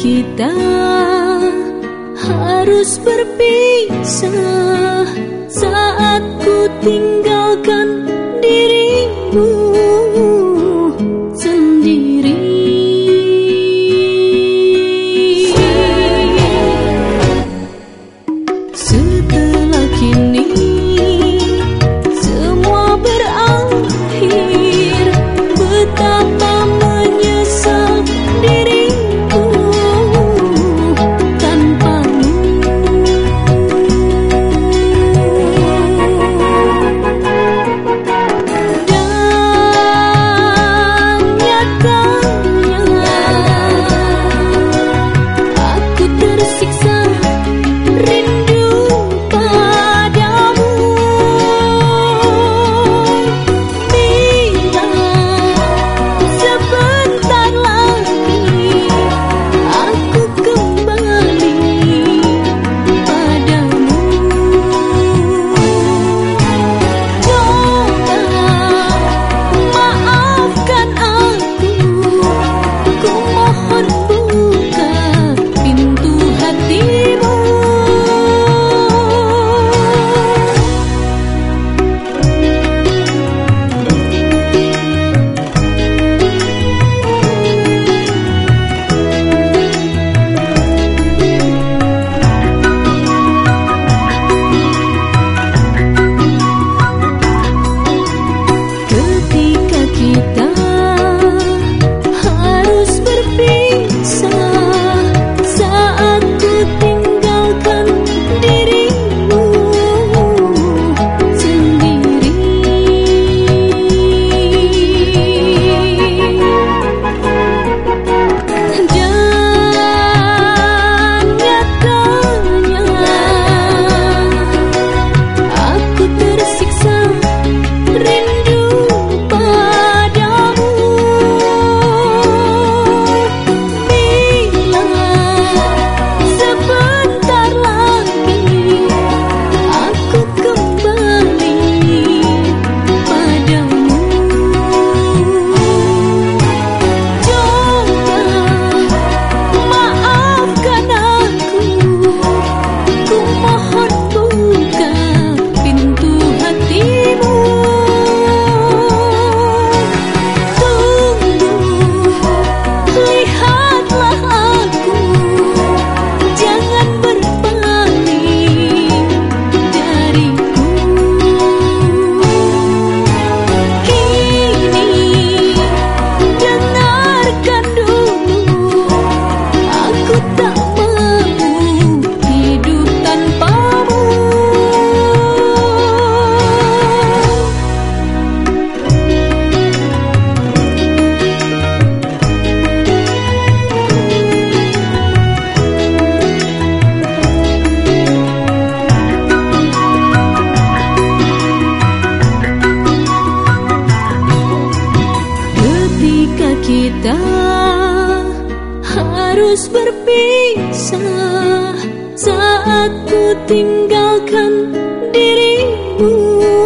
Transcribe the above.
kita harus berpisah saat ku tinggal harus berpisah saat ku tinggalkan dirimu.